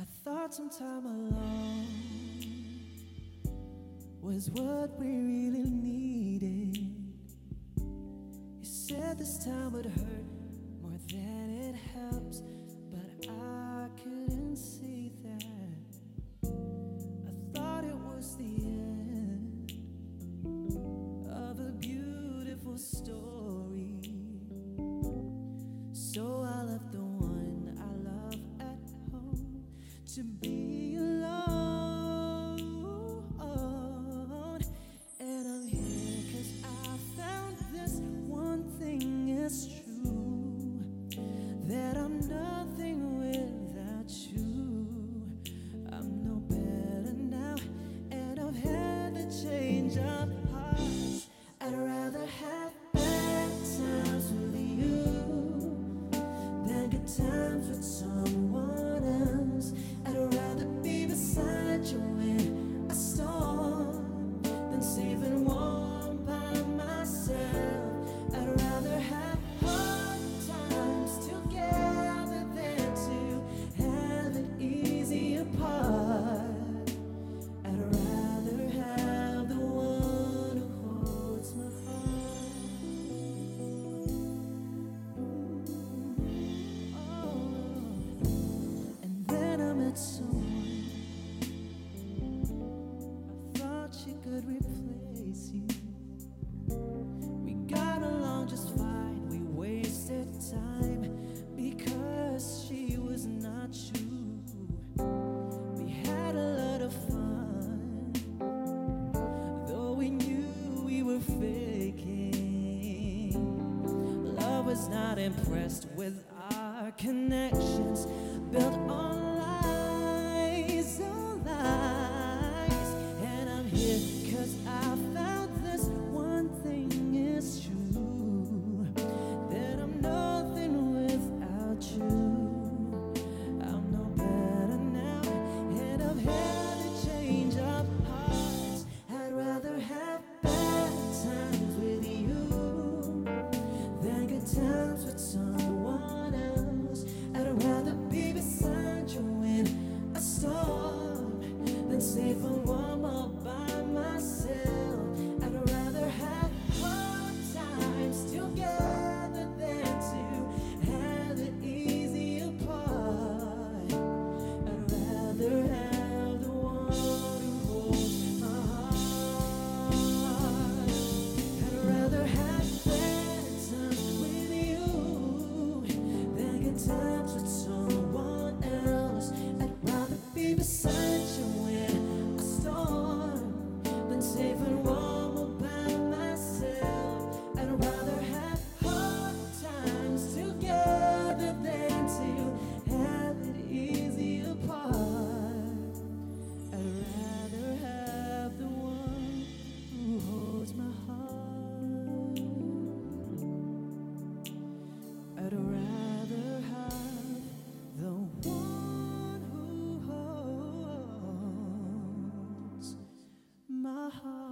I thought some time alone was what we really needed. You said this time would hurt more than it helps, but I couldn't see that. I thought it was the end of a beautiful story, so I left the to be faking. Love was not impressed with our connections built on lies, on lies. And I'm here cause I times with some heart.